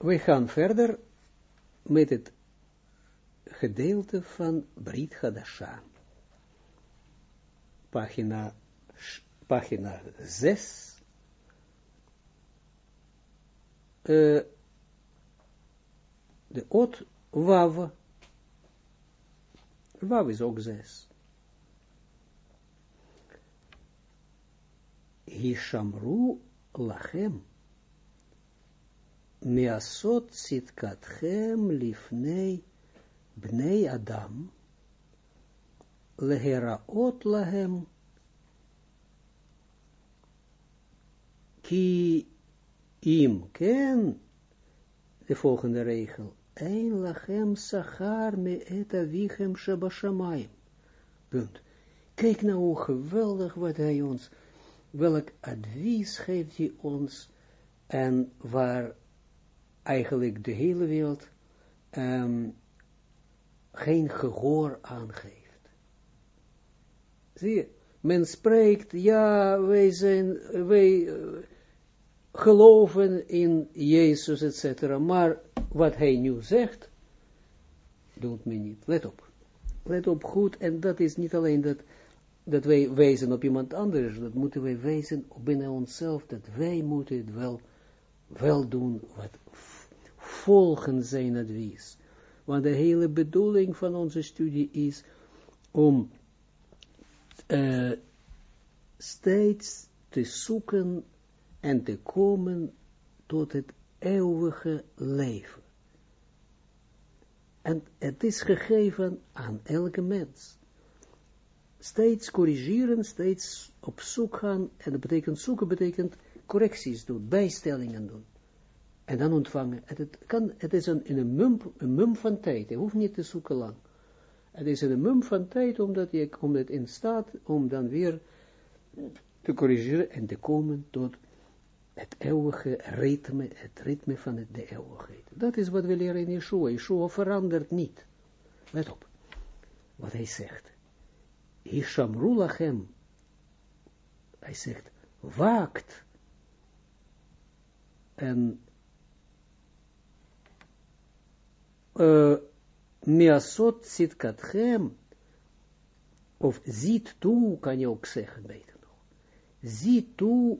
we gaan verder met het gedeelte van Brit Hadasha. Pagina, pagina 6. Uh, de ot wav. Wav is ook 6. Hishamru lachem measot sitkatchem lifnei bnei adam leheraot lahem ki im ken de volgende regel ein lachem sachar me et avichem shabashamayim punt. Kijk nou geweldig wat hij ons welk advies geeft hij ons en waar eigenlijk de hele wereld um, geen gehoor aangeeft. Zie je, men spreekt, ja, wij zijn, wij uh, geloven in Jezus, etc. Maar wat hij nu zegt, doet men niet. Let op. Let op goed, en dat is niet alleen dat, dat wij wijzen op iemand anders, dat moeten wij wijzen binnen onszelf, dat wij moeten het wel, wel doen, wat volgen zijn advies. Want de hele bedoeling van onze studie is om uh, steeds te zoeken en te komen tot het eeuwige leven. En het is gegeven aan elke mens. Steeds corrigeren, steeds op zoek gaan, en dat betekent zoeken, betekent correcties doen, bijstellingen doen en dan ontvangen. Het, kan, het is een, in een, mum, een mum van tijd, je hoeft niet te zoeken lang. Het is een mum van tijd, omdat je omdat in staat om dan weer te corrigeren en te komen tot het eeuwige ritme, het ritme van het, de eeuwigheid. Dat is wat we leren in Yeshua. Yeshua verandert niet. Let op, wat hij zegt. Hij zegt, waakt. En uh, miasot sitkatchem, of ziet toe, kan je ook zeggen, beter nog. Ziet toe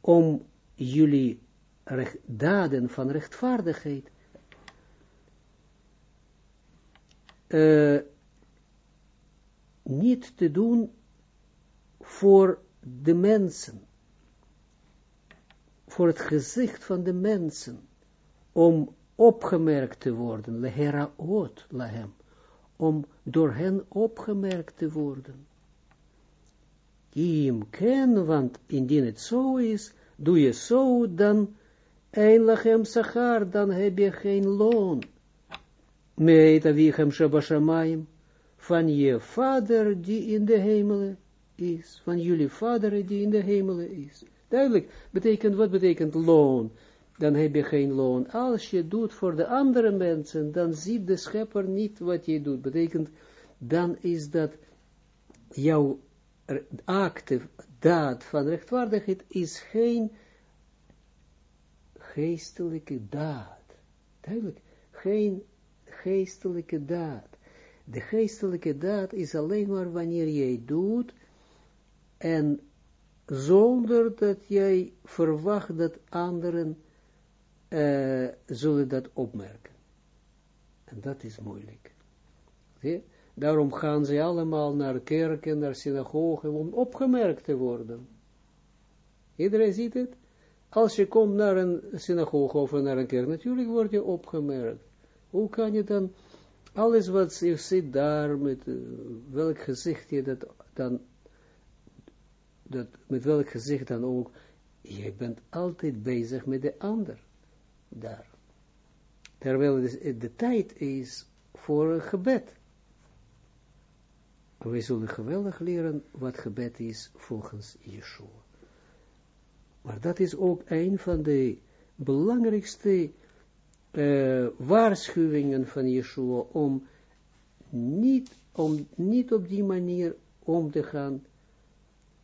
om jullie daden van rechtvaardigheid uh, niet te doen voor de mensen, voor het gezicht van de mensen, om opgemerkt te worden, leheraot lahem, om door hen opgemerkt te worden. Kim ken, want indien het zo is, doe je zo, dan een lachem sachar, dan heb je geen loon. Meet avichem shabashamayim, van je vader die in de hemelen is, van jullie vader die in de hemelen is. Duidelijk, betekent, wat betekent loon? dan heb je geen loon. Als je doet voor de andere mensen, dan ziet de schepper niet wat je doet. Betekent, dan is dat jouw acte, daad van rechtvaardigheid, is geen geestelijke daad. Duidelijk, geen geestelijke daad. De geestelijke daad is alleen maar wanneer jij doet en zonder dat jij verwacht dat anderen uh, zullen dat opmerken. En dat is moeilijk. Daarom gaan ze allemaal naar kerken, naar synagogen, om opgemerkt te worden. Iedereen ziet het? Als je komt naar een synagoge of naar een kerk, natuurlijk word je opgemerkt. Hoe kan je dan, alles wat je zit daar, met uh, welk gezicht je dat dan, dat, met welk gezicht dan ook, je bent altijd bezig met de ander daar. Terwijl het de tijd is voor een gebed. We zullen geweldig leren wat gebed is volgens Yeshua. Maar dat is ook een van de belangrijkste uh, waarschuwingen van Yeshua om niet, om niet op die manier om te gaan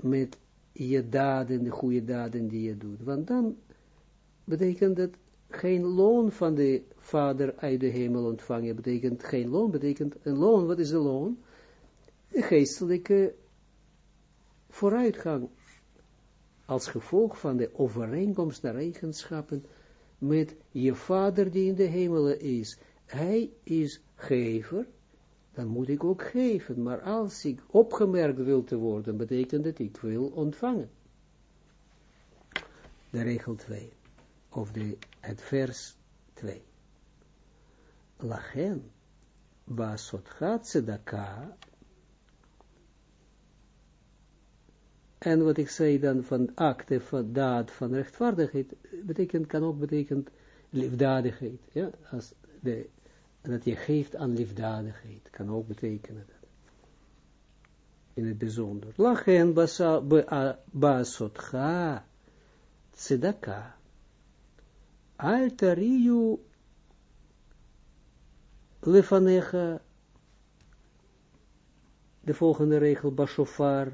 met je daden, de goede daden die je doet. Want dan betekent dat geen loon van de vader uit de hemel ontvangen, betekent geen loon, betekent een loon, wat is een loon? De geestelijke vooruitgang, als gevolg van de overeenkomst naar eigenschappen met je vader die in de hemelen is. Hij is gever, dan moet ik ook geven, maar als ik opgemerkt wil te worden, betekent dat ik wil ontvangen. De regel 2, of de, het vers 2. Lachen, gaat tzedaka, En wat ik zei dan van acte, van daad, van rechtvaardigheid, betekent, kan ook betekenen liefdadigheid. Ja, als de, dat je geeft aan liefdadigheid, kan ook betekenen dat. In het bijzonder. Lachen basotcha tzedaka. Altariu lefanecha. De volgende regel, bashofar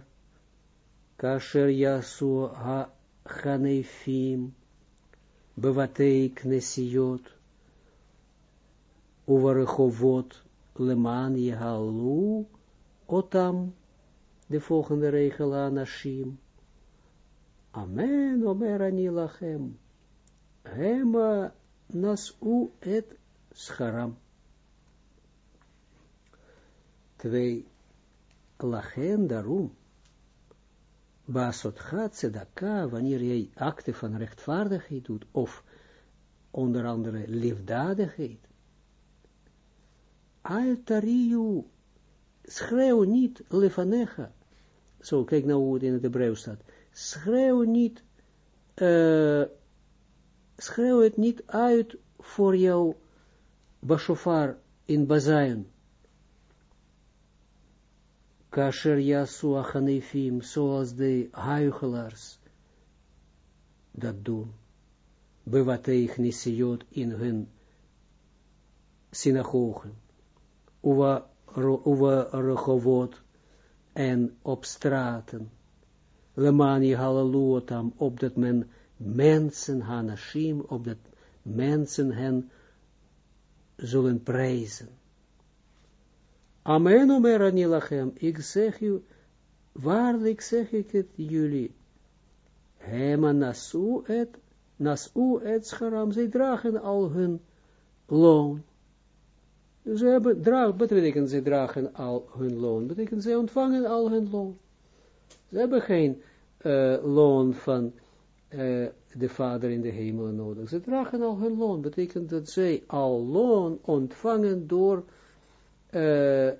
kasher yasu ha chanefim, bevatei knesiot, uvarechovot leman yehalu, otam, de volgende regel anashim. Amen, omer ani lachem. Hema nasu et scharam. Twee, lachen daarom Basotcha tzedaka, wanneer jij acten van rechtvaardigheid doet, of onder andere liefdadigheid. Altariu, schreeuw niet lefanecha. Zo, kijk nou hoe het in het Hebreeuw staat. Schreeuw niet, uh, schreeuw het niet uit voor jou, bashofar in bazain kasher yasu achanefim, zoals de huigelaars dat doen, bewateig nisiot in hun synagogen, uwa, uwa rechovot en op straten, lemani halaluotam, opdat men mensen, hanashim, opdat mensen hen zullen prijzen. Amen, omer anilachem, ik zeg u, waarlijk zeg ik het jullie, hema nasu et, nasu et scharam, zij dragen al hun loon. Ze hebben, draag, betekent ze dragen al hun loon, betekent ze ontvangen al hun loon. Ze hebben geen uh, loon van uh, de Vader in de hemel nodig. Ze dragen al hun loon, betekent dat zij al loon ontvangen door uh,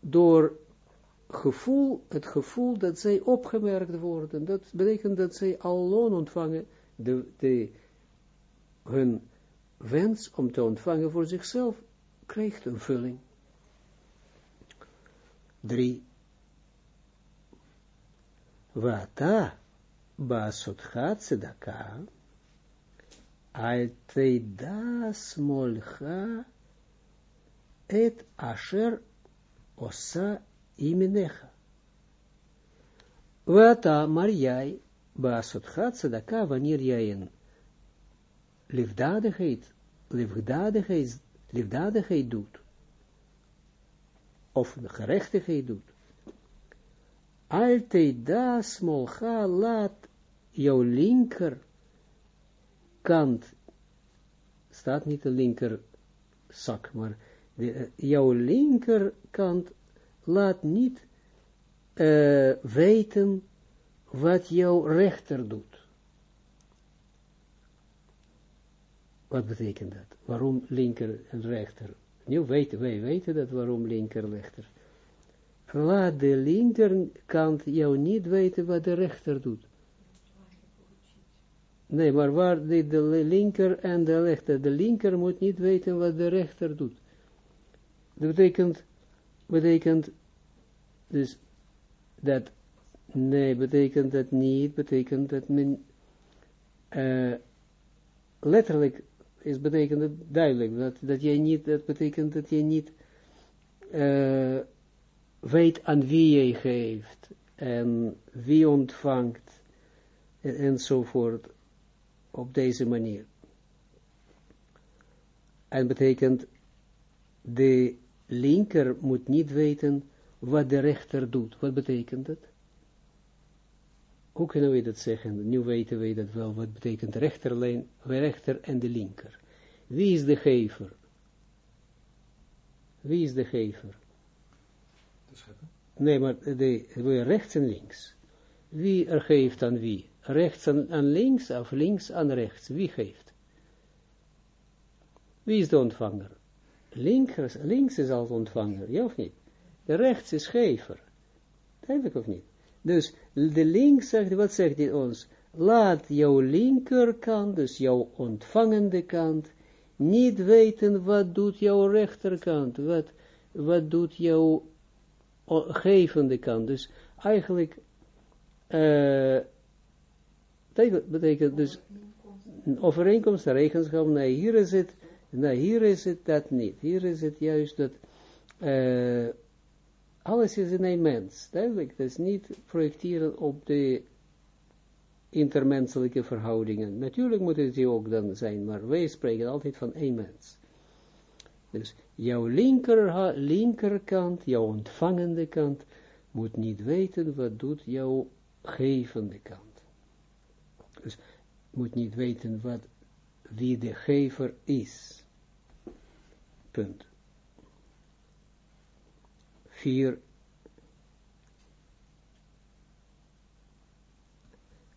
door gevoel, het gevoel dat zij opgemerkt worden, dat betekent dat zij al loon ontvangen, de, de, hun wens om te ontvangen voor zichzelf, krijgt een vulling. 3. Vata basotcha tzedaka al teidas molcha et asher osa iminecha. Wata, maar jij, baasot gaat tzedaka, wanneer jij een liefdadigheid, liefdadigheid, liefdadigheid doet, of gerechtigheid doet, altijd da smolcha laat jouw linker kant, staat niet de linker zak, maar de, uh, jouw linkerkant laat niet uh, weten wat jouw rechter doet. Wat betekent dat? Waarom linker en rechter? Nu weten, wij weten dat waarom linker en rechter. Laat de linkerkant jou niet weten wat de rechter doet. Nee, maar waar de, de linker en de rechter, de linker moet niet weten wat de rechter doet. Dat betekent, betekent dus dat, nee, betekent dat niet, betekent dat men, uh, letterlijk is betekent duidelijk, dat, dat jij niet, dat betekent dat je niet uh, weet aan wie jij geeft, en wie ontvangt, en, enzovoort. op deze manier. En betekent, de linker moet niet weten wat de rechter doet. Wat betekent dat? Hoe kunnen we dat zeggen? Nu weten we dat wel. Wat betekent rechterlijn, rechter en de linker? Wie is de gever? Wie is de gever? De schepper. Nee, maar de, rechts en links. Wie er geeft aan wie? Rechts aan, aan links of links aan rechts? Wie geeft? Wie is de ontvanger? Links, links is als ontvanger, ja of niet? De rechts is gever. Duidelijk of niet? Dus de links zegt, wat zegt hij ons? Laat jouw linkerkant, dus jouw ontvangende kant, niet weten wat doet jouw rechterkant, wat, wat doet jouw gevende kant. Dus eigenlijk, uh, dat betekent dus, overeenkomst, regenschap, nee, hier is het, nee, hier is het dat niet. Hier is het juist dat, uh, alles is in een mens, duidelijk, dat is niet projecteren op de intermenselijke verhoudingen. Natuurlijk moeten die ook dan zijn, maar wij spreken altijd van één mens. Dus jouw linker, linkerkant, jouw ontvangende kant, moet niet weten wat doet jouw gevende kant. Dus moet niet weten wat, wie de gever is. Punt. 4.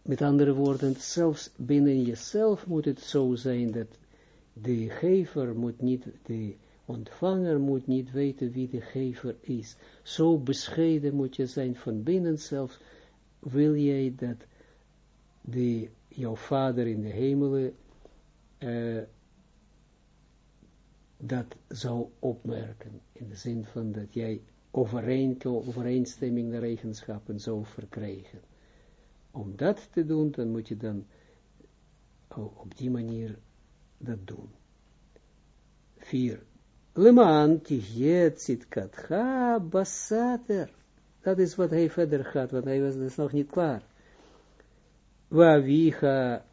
Met andere woorden, zelfs binnen jezelf moet het zo zijn dat de gever moet niet, de ontvanger moet niet weten wie de gever is. Zo bescheiden moet je zijn van binnen zelf, wil jij dat de, jouw vader in de hemelen uh, dat zou opmerken, in de zin van dat jij overeenstemming de eigenschappen zou verkrijgen. Om dat te doen, dan moet je dan op die manier dat doen. 4. Leman tijet sitkatcha basater. Dat is wat hij verder gaat, want hij was dus nog niet klaar. Wavicha,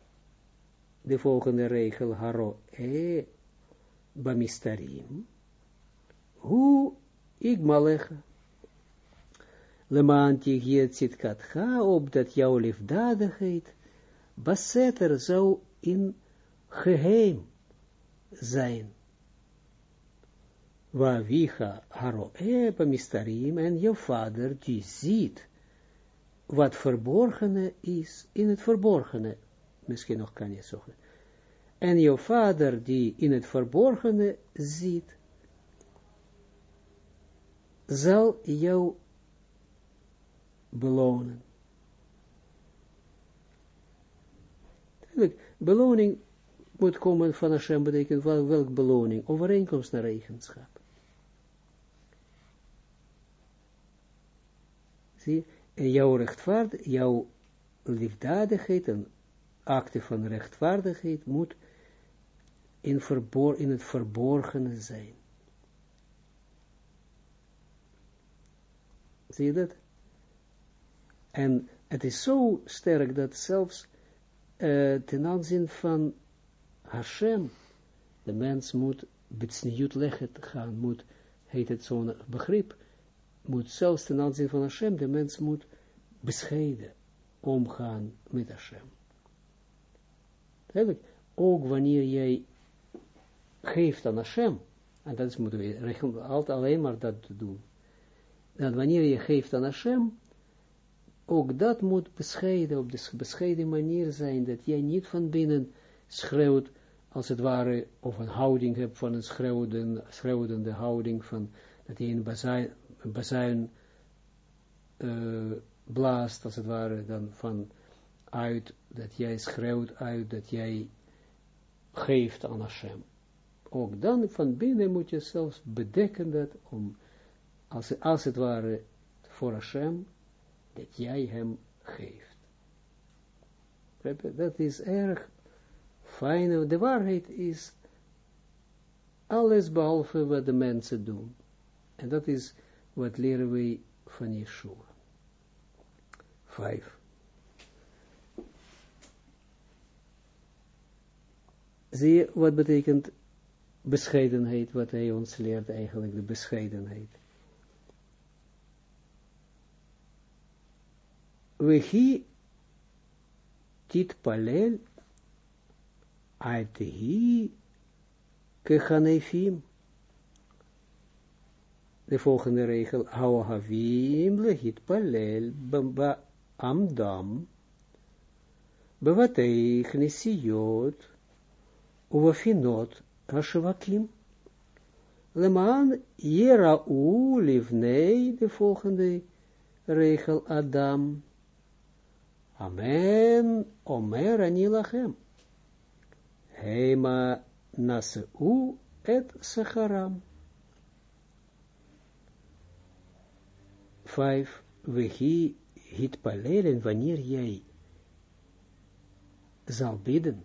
de volgende regel, haro e bamistarim. Hoe ik malecha. Lemanti giet sitkatcha, opdat jouw liefdadigheid, baseter zou in geheim zijn. Wa vicha haroe mistarim, en jouw vader die ziet wat verborgene is, in het verborgene, misschien nog kan je zeggen. En jouw vader die in het verborgene ziet, zal jou belonen. Beloning moet komen van Hashem, betekent wel, welk beloning? Overeenkomst naar eigenschap. Zie, en jouw rechtvaardigheid, jouw liefdadigheid en acte van rechtvaardigheid moet in, in het verborgene zijn. Zie je dat? En het is zo sterk dat zelfs uh, ten aanzien van Hashem, de mens moet betsniut leggen gaan, moet, heet het zo'n begrip, moet zelfs ten aanzien van Hashem, de mens moet bescheiden omgaan met Hashem. Eigenlijk, ook wanneer jij geeft aan Hashem, en dat moeten we altijd alleen maar dat doen, dat wanneer je geeft aan Hashem, ook dat moet bescheiden, op de bescheiden manier zijn, dat jij niet van binnen schreeuwt, als het ware, of een houding hebt van een schreeuwende, schreeuwende houding, van, dat je een bazuin, blaast, als het ware, dan van uit, dat jij schreeuwt uit, dat jij geeft aan Hashem. Ook dan van binnen moet je zelfs bedekken dat, om als, als het ware voor Hashem, dat jij hem geeft. Dat is erg fijn. De waarheid is alles behalve wat de mensen doen. En dat is wat leren wij van Yeshua. Vijf. zie je wat betekent bescheidenheid, wat hij ons leert eigenlijk, de bescheidenheid. Wehi tit palel altehi kechanefim. De volgende regel, hou havim lehit palel ba amdam, bevatei gnesiot, uvafinot hashvakim. Leman u livnei, de volgende regel, Adam. Amen, omer anilachem. Hema naseu et sacharam. Vijf, we hitpalelen wanneer jij zal bidden.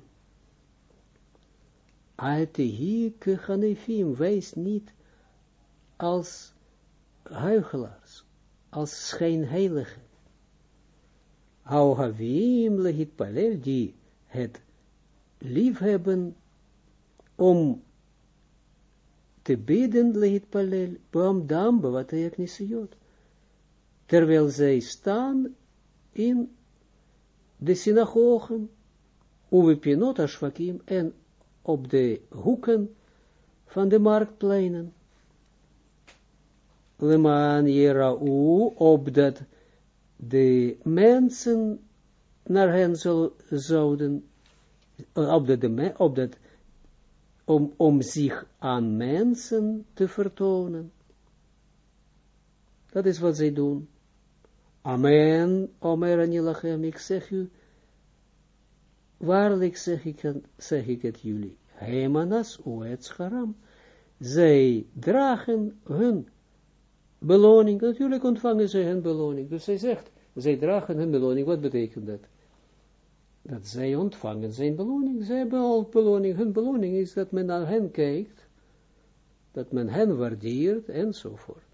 Altehi kechanefim, wees niet als huigelaars, als schijnheiligen. Hou havim lehit palel, die het liefhebben om te bidden lehit palel, bam dam bewateyak nisiyot. Terwijl zij staan in de synagogen, uwepinot ashvakim, en op de hoeken van de marktpleinen. Leman Jerau, opdat de mensen naar hen zouden, opdat, de, opdat om, om zich aan mensen te vertonen. Dat is wat zij doen. Amen, Omer Anilachem, ik zeg u, waarlijk zeg ik, zeg ik het jullie, Hemanas Oetscharam, zij dragen hun beloning, natuurlijk ontvangen zij hun beloning, dus zij zegt, zij dragen hun beloning, wat betekent dat? Dat zij ontvangen zijn beloning, zij hebben al beloning, hun beloning is dat men naar hen kijkt, dat men hen waardeert, enzovoort.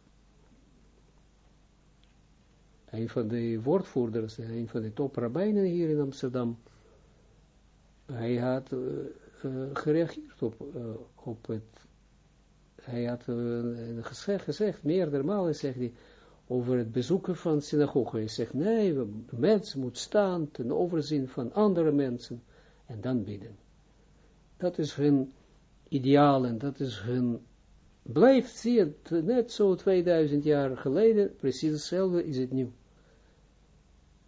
Een van de woordvoerders, een van de toprabbijnen hier in Amsterdam, hij had uh, uh, gereageerd op, uh, op het, hij had gezegd, gezegd, meerdere malen zegt hij, over het bezoeken van synagoge. Hij zegt, nee, de mens moet staan ten overzien van andere mensen en dan bidden. Dat is hun ideaal en dat is hun, blijft, zie net zo 2000 jaar geleden, precies hetzelfde is het nu.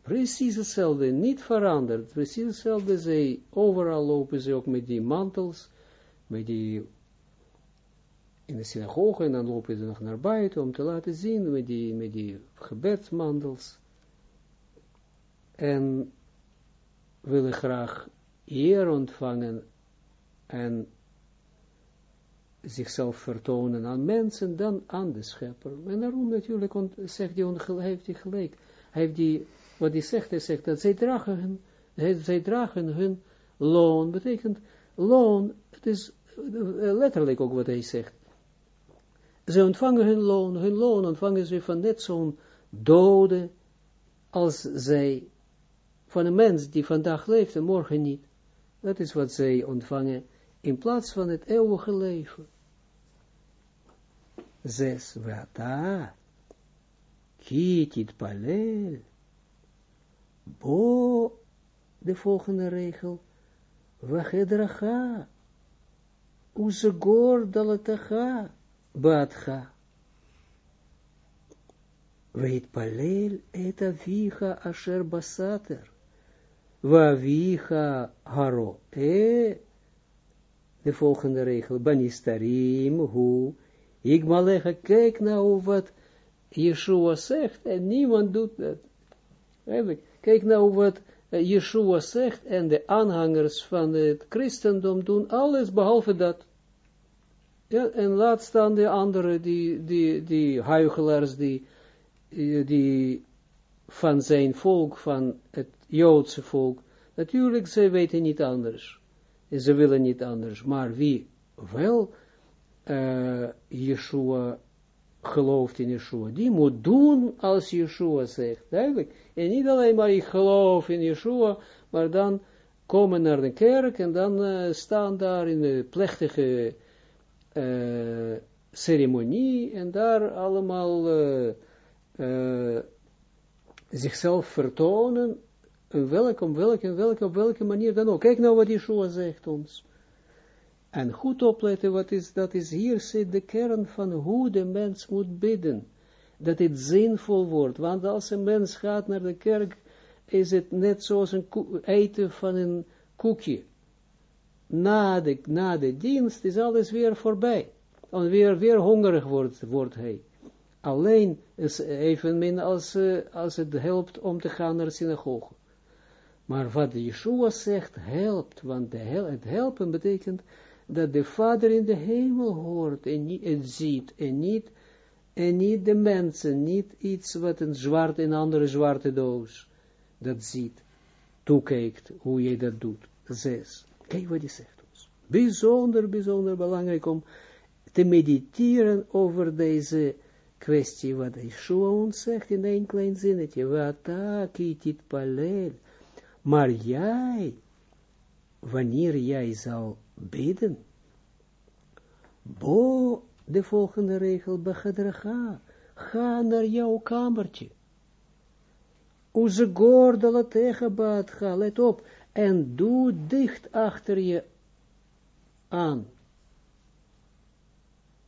Precies hetzelfde, niet veranderd. Precies hetzelfde, zij, overal lopen ze ook met die mantels, met die, in de synagoge, en dan lopen ze nog naar buiten om te laten zien, met die, met die gebedsmantels. En willen graag eer ontvangen en zichzelf vertonen aan mensen dan aan de schepper. En daarom natuurlijk zegt hij, heeft hij gelijk. Hij heeft die wat hij zegt, hij zegt dat zij dragen hun, zij dragen hun loon, betekent loon, het is letterlijk ook wat hij zegt. Ze ontvangen hun loon, hun loon ontvangen ze van net zo'n dode, als zij, van een mens die vandaag leeft en morgen niet. Dat is wat zij ontvangen, in plaats van het eeuwige leven. Zes, wata, kitit palel, Bo, de volgende regel, Wachedracha, Uzegor dalatacha, Batcha. Weet palel et avicha asher basater, Wavicha haro, e, de volgende regel, Banistarim, hu, ik malega, kijk nou wat Yeshua zegt, en niemand doet dat. Kijk nou wat Yeshua zegt en de aanhangers van het christendom doen alles behalve dat. Ja, en laat staan de andere, die, die, die huigelaars, die, die van zijn volk, van het Joodse volk, natuurlijk, ze weten niet anders. En ze willen niet anders. Maar wie wel uh, Yeshua gelooft in Yeshua, die moet doen als Yeshua zegt, duidelijk. En niet alleen maar ik geloof in Yeshua, maar dan komen naar de kerk en dan uh, staan daar in de plechtige uh, ceremonie en daar allemaal uh, zichzelf vertonen, welke, op welke, welke, op welke manier dan ook. Kijk nou wat Yeshua zegt ons. En goed opletten, wat is, dat is hier zit de kern van hoe de mens moet bidden. Dat het zinvol wordt, want als een mens gaat naar de kerk, is het net zoals een eten van een koekje. Na de, dienst is alles weer voorbij. En weer, weer hongerig wordt, wordt hij. Alleen is evenmin als, uh, als het helpt om te gaan naar de synagoge. Maar wat Yeshua zegt, helpt, want het helpen betekent dat de Vader in de hemel hoort en, niet, ziet, en niet, en niet de mensen, niet iets wat een zwart, een andere zwarte doos, dat ziet, toekijkt, hoe je dat doet. Zes. Kijk wat hij zegt ons. Bijzonder, bijzonder belangrijk om te mediteren over deze kwestie, wat Yeshua ons zegt in een klein zinnetje. Wat kitit palel. Maar jij, wanneer jij zal bidden, bo, de volgende regel, begedraga, ga naar jouw kamertje. Uze gordelen tegen bad, ga, let op, en doe dicht achter je aan.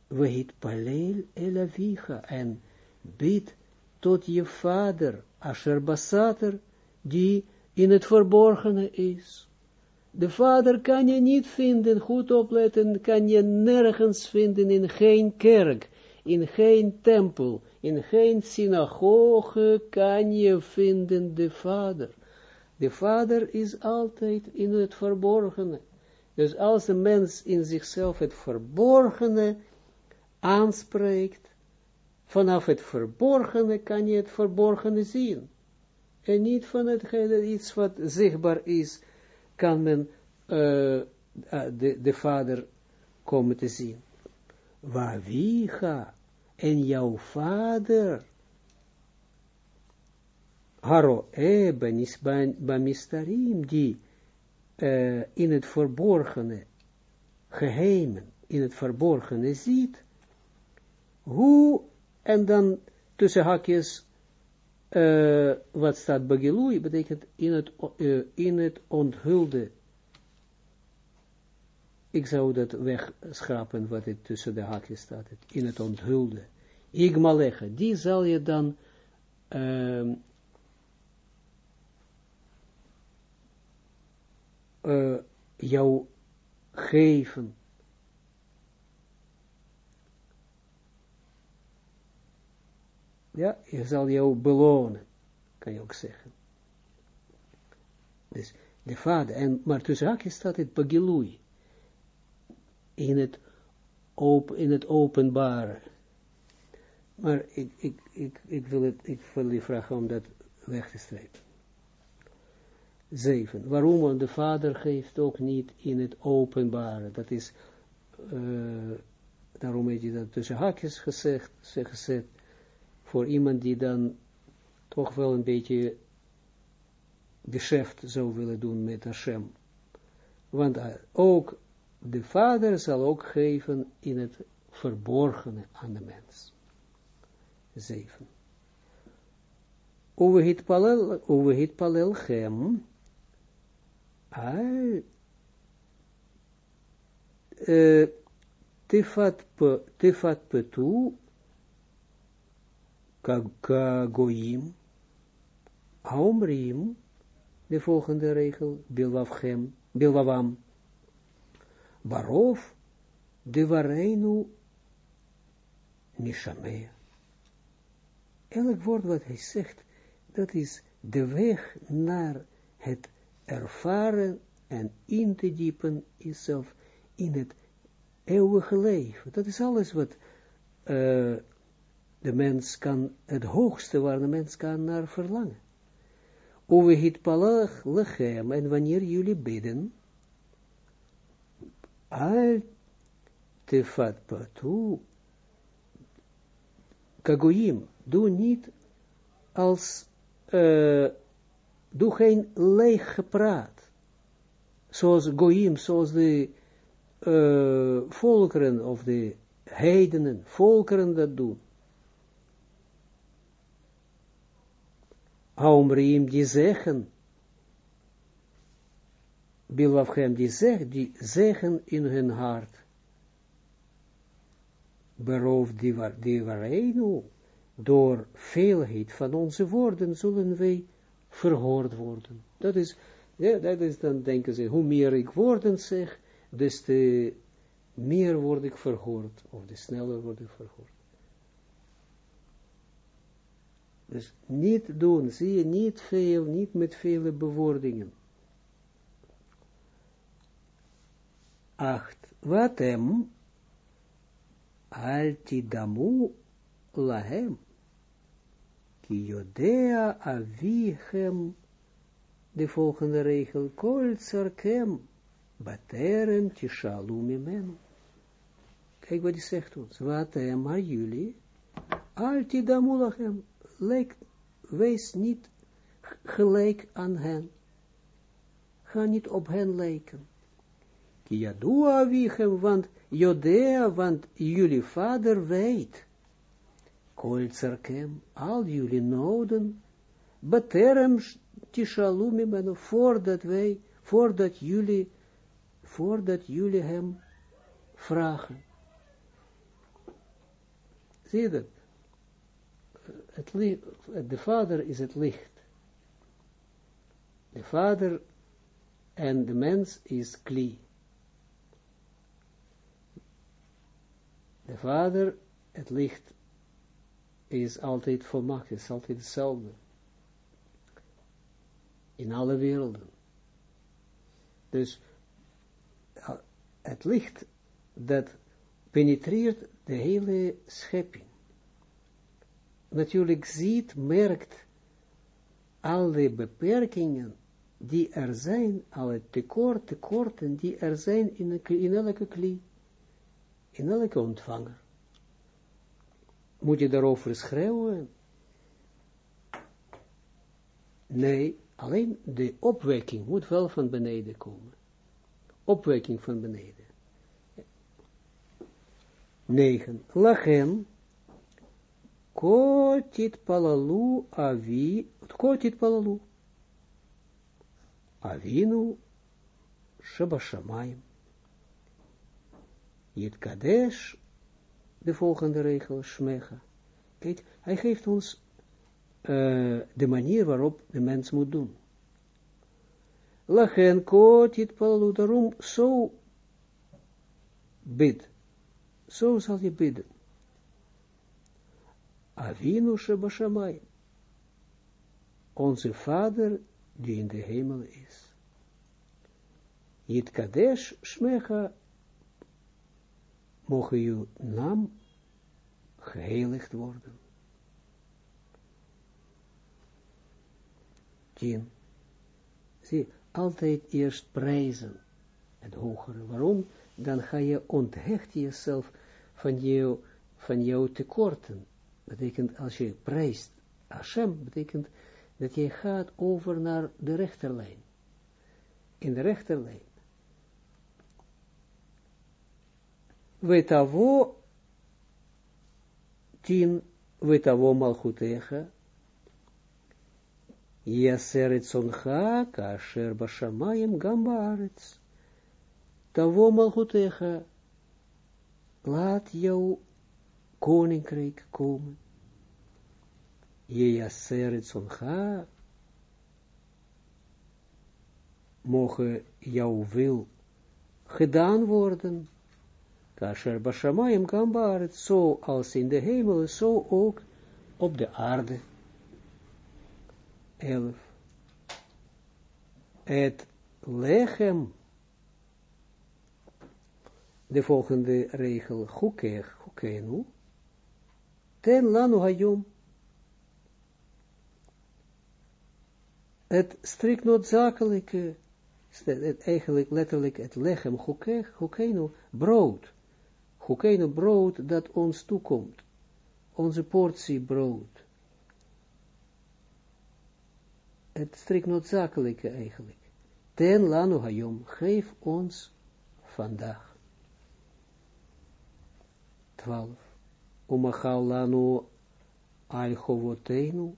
Weet paleel elavicha, en bid tot je vader, asher basater, die in het verborgene is. De vader kan je niet vinden, goed opletten, kan je nergens vinden in geen kerk, in geen tempel, in geen synagoge kan je vinden de vader. De vader is altijd in het verborgene. Dus als een mens in zichzelf het verborgene aanspreekt, vanaf het verborgene kan je het verborgene zien. En niet van hetgene iets wat zichtbaar is, kan men uh, de, de vader komen te zien. Waar wie ga en jouw vader, Haro e bamistarim, die uh, in het verborgene, geheimen, in het verborgene ziet, hoe, en dan tussen hakjes, uh, wat staat Bagilui, betekent in het, uh, in het onthulde. Ik zou dat wegschrapen, wat het tussen de haakjes staat, in het onthulde. Igma leggen, die zal je dan uh, uh, jou geven. Ja, je zal jou belonen, kan je ook zeggen. Dus de vader, en, maar tussen haakjes staat het bagilui, in het, op, in het openbare. Maar ik, ik, ik, ik, wil het, ik wil die vragen om dat weg te strepen. 7. Waarom? De vader geeft ook niet in het openbare. Dat is, uh, daarom heeft hij dat tussen haakjes gezegd, gezet, voor iemand die dan toch wel een beetje geschäft zou willen doen met Hashem. Want uh, ook de vader zal ook geven in het verborgene aan de mens. 7. Uwe hit palel chem, al tifat petu kagoim haumrim de volgende regel bilwavchem bilwavam barov de vareinu nishamea elk woord wat hij zegt dat is de weg naar het ervaren en in te diepen jezelf in het eeuwige leven. Dat is alles wat uh, de mens kan, het hoogste waar de mens kan naar verlangen. Uwe hit palach lechem, en wanneer jullie bidden, al tefat patu, kagoyim, doe niet als uh, doe geen leeg gepraat. zoals Goïm, zoals de uh, volkeren of de heidenen, volkeren dat doen. Aumrim die zeggen, Bilwafhem die, zeg, die zeggen in hun hart, beroof die, die wareinu, door veelheid van onze woorden zullen wij verhoord worden. Dat is, ja, dat is dan denken ze, hoe meer ik woorden zeg, des te meer word ik verhoord, of des sneller word ik verhoord. Dus niet doen, zie je, niet veel, niet met vele bewoordingen. Acht. Wat hem altidamu lahem ki jodea avichem de volgende regel kol tsarkem baterem tishalu kijk wat hij zegt ons wat hem maar jullie altidamu lachem lijk, wees niet gelijk aan hen. Ga niet op hen lijken. Kiadua wichem, want Jodea, want jullie vader weet. Kolzerkem, al jullie noden, beterem tishalumi menu, voordat wij, voordat jullie, voordat jullie hem vragen. Zie dat? het de vader is het licht. De vader en de mens is kli. De vader, het licht, is altijd volmaakt, is altijd hetzelfde. In alle werelden. Dus het licht dat penetreert de hele schepping natuurlijk ziet, merkt alle beperkingen die er zijn, alle tekort, tekorten die er zijn in, in elke klie, in elke ontvanger. Moet je daarover schreeuwen? Nee, alleen de opwekking moet wel van beneden komen. Opwekking van beneden. 9. Lachen Kotit palalu avi, kotit palalu. Avinu. Yit Kadesh, de volgende regel, Shmecha. Kijk, hij geeft ons uh, de manier waarop de mens moet doen. Lachen kotit palalu, daarom zo bid. Zo zal je bidden. Avinu Shebashamay. Onze Vader die in de hemel is. Kadesh Shmecha, mogen uw naam geheiligd worden. Tien. Zie, altijd eerst prijzen, het hogere. Waarom? Dan ga je onthecht jezelf van, jou, van jouw tekorten betekent als je prijst Hashem, betekent dat je gaat over naar de rechterlijn. In de rechterlijn. Wetavo tien, wetavo malchutecha, Yaseret soncha, kasher bashamayim gam baaretz. Tavo malchutecha, laat jou koninkrijk komen. Jejaser het zoncha, mogen jouw wil gedaan worden, kasher bashamayim gambaret, zo als in de hemel, zo ook op de aarde. Elf. Het lechem, de volgende regel, chukech, chukenu, ten lanu hayom. Het strikt noodzakelijke, eigenlijk letterlijk het lechem, hokenu, brood. Hokenu, brood dat ons toekomt. Onze portie brood. Het strikt noodzakelijke eigenlijk. ten lanu hayom, geef ons vandaag. 12. Umachal lanu al chovotenu,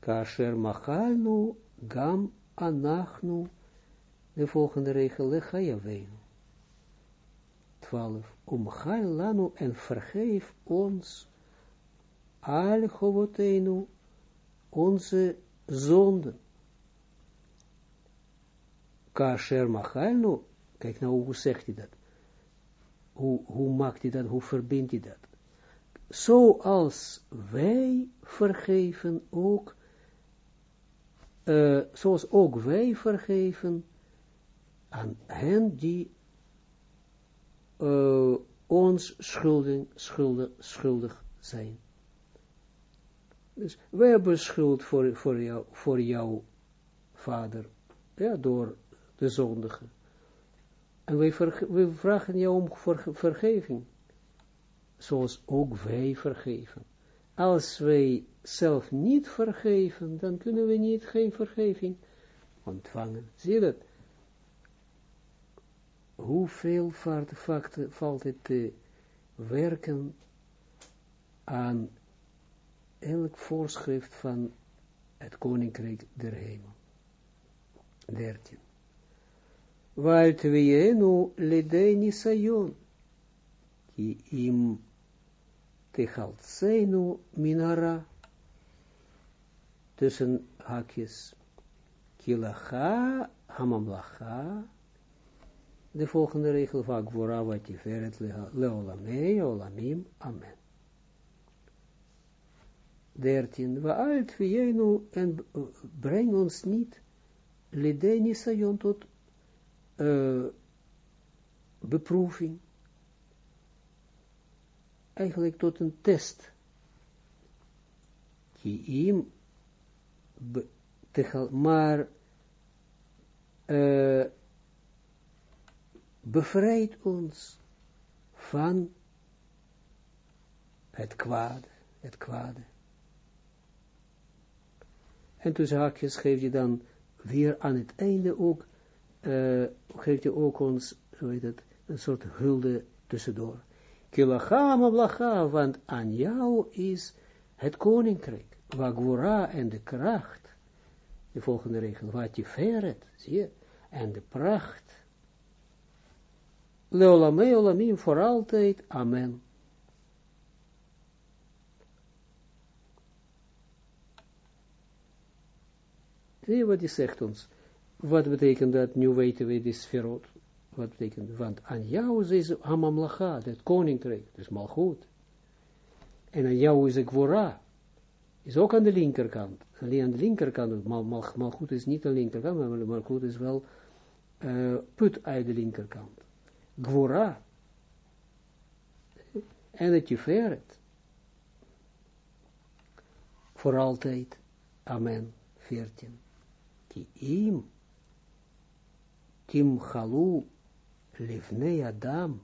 kasher machalnu gam anachnu, de volgende regel, lechayavenu. 12. Umchal lanu en vergeef ons al chovotenu, onze zonden. Kasher machalnu, kijk nou hoe zegt hij dat? Hoe, hoe maakt hij dat? Hoe verbindt hij dat? Zoals wij vergeven ook, uh, zoals ook wij vergeven aan hen die uh, ons schuldig, schuldig, zijn. Dus wij hebben schuld voor, voor, jou, voor jouw vader, ja, door de zondige. En wij, vragen jou om ver, vergeving, zoals ook wij vergeven. Als wij zelf niet vergeven, dan kunnen we niet geen vergeving ontvangen. Zie je dat? Hoeveel valt het te werken aan elk voorschrift van het koninkrijk der hemel. 13. Walt wienu lidei nisayon, ki im techaltsenu minara, tussen hakjes, kilacha hamamlacha, de volgende regel wat tiferet leolamei, olamim, amen. 13, we uit vienu en breng ons niet lideni sayon tot uh, beproeving, eigenlijk tot een test, die hem, maar uh, bevrijdt ons van het kwade, het kwade. En tussen haakjes geeft je dan weer aan het einde ook, uh, geeft je ook ons, zo heet het, een soort hulde tussendoor. Kilacham blacha, want aan jou is het koninkrijk, wagwora en de kracht, de volgende regel, wat je verret, zie je, en de pracht, leolame olamim voor altijd, amen. Zie wat hij zegt ons. Wat betekent dat? Nu weten we die sferot. Wat betekent Want aan jou is Hamamlacha, het koninkrijk, dus malgoed. En aan jou is het Gwora. Is ook aan de linkerkant. Alleen aan de linkerkant, mal, mal, malgoed is niet aan de linkerkant, maar malgoed is wel uh, put uit de linkerkant. Gwora. En het Tiferet. Voor altijd. Amen. 14 ki im tim chalu levnei adam,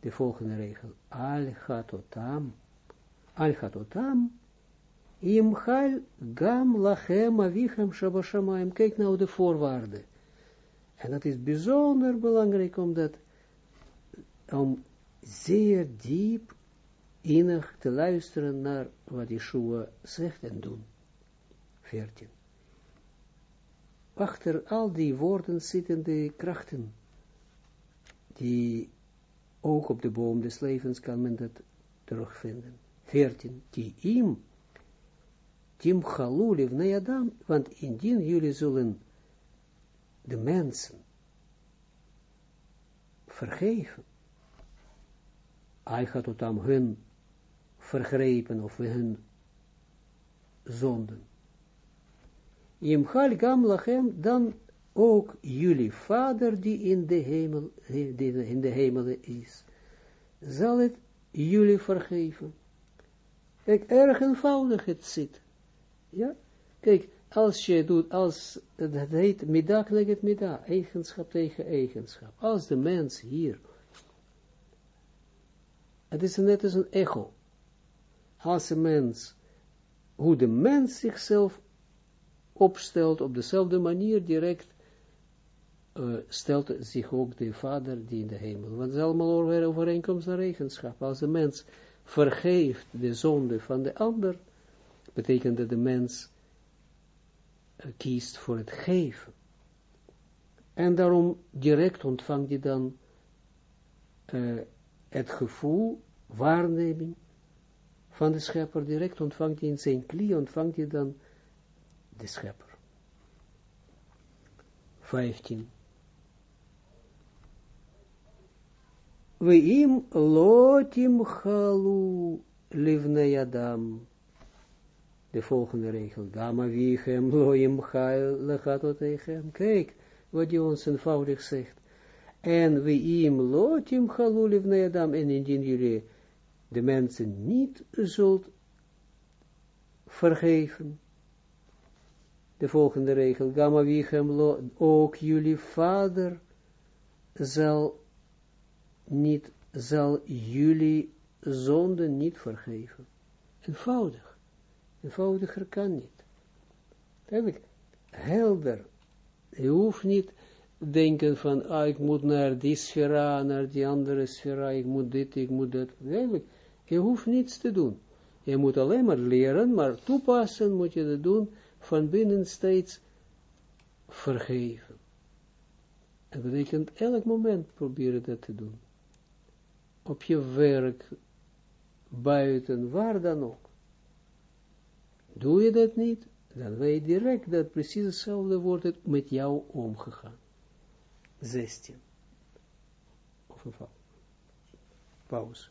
de volgende regel, al chatotam, al chatotam, im chal gam lachem avichem shabashamaim, kijk nou de voorwaarden. En dat is bijzonder belangrijk, omdat, om zeer diep, innig te luisteren naar wat Yeshua zegt en doen. 14 achter al die woorden zitten de krachten, die ook op de boom des levens kan men dat terugvinden. 14. Die im, tim ne Adam, want indien jullie zullen de mensen vergeven, hij gaat tot aan hun vergrepen of hun zonden, Imchal gam lachem, dan ook jullie vader die in de hemel, die in de hemel is, zal het jullie vergeven. Kijk, erg eenvoudig het zit. Ja, kijk, als je doet, als, dat heet middag het middag, eigenschap tegen eigenschap. Als de mens hier, het is net als een echo. Als een mens, hoe de mens zichzelf opstelt op dezelfde manier direct uh, stelt zich ook de vader die in de hemel. Want het is allemaal overeenkomst en regenschap. Als de mens vergeeft de zonde van de ander, betekent dat de mens kiest voor het geven. En daarom direct ontvangt hij dan uh, het gevoel, waarneming van de schepper, direct ontvangt hij in zijn klie, ontvangt hij dan de schepper. 15. Weim lotim chalu livne adam. De volgende regel. Gama vichem loim lechatotechem. Kijk, wat hij ons eenvoudig zegt. En weim lotim chalu livne adam. En indien jullie de mensen niet zult vergeven. De volgende regel. Gama vichem lo. Ook jullie vader zal niet, zal jullie zonde niet vergeven. Eenvoudig. Eenvoudiger kan niet. Eigenlijk helder. Je hoeft niet denken van, ah, ik moet naar die sfera, naar die andere sfera, ik moet dit, ik moet dat. Eigenlijk, je hoeft niets te doen. Je moet alleen maar leren, maar toepassen moet je dat doen, van binnen steeds vergeven. Dat betekent elk moment proberen dat te doen op je werk, buiten, waar dan ook. Doe je dat niet, dan weet direct dat precies hetzelfde wordt het met jou omgegaan. 16. Of een pauze.